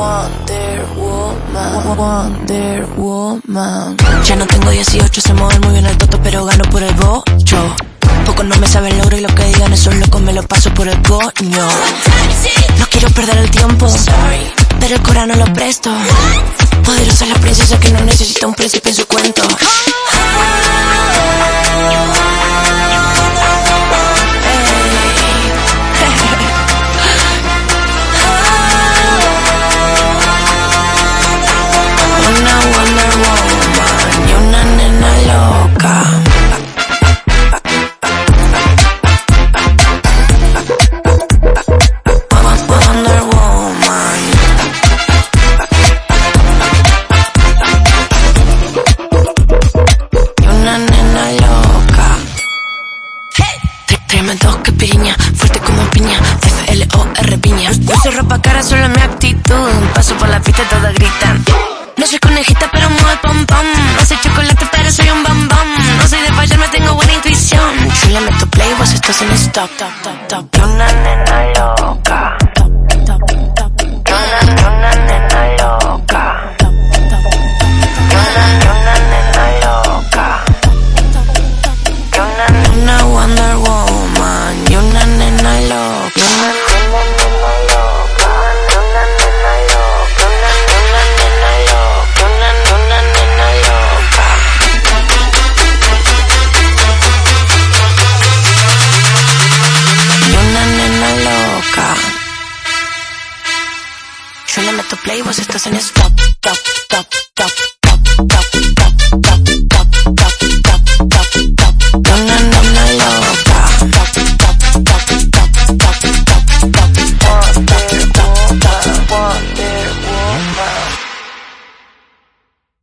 Wonder Woman, Wonder Woman. Ya no tengo 18, se mueve muy bien el toto, pero gano por el bocho. Poco no me saben logro y lo que digan esos locos me lo paso por el coño. No quiero perder el tiempo, pero el corazón no lo presto. Poderosa la princesa que no necesita un príncipe en su cuento. Tre- Tremendo que piriña, fuerte como piña, F-L-O-R piña. No soy ropa cara, solo mi actitud. Paso por la pista, todas gritan. No soy conejita, pero muevo el pom pom. No soy chocolate, pero soy un bam bam. No soy de fallar, me tengo buena intuición. Yo le meto play, vos estás en stop, top, top, top. Una nena play, vos estás en stop, stop, stop, stop. One,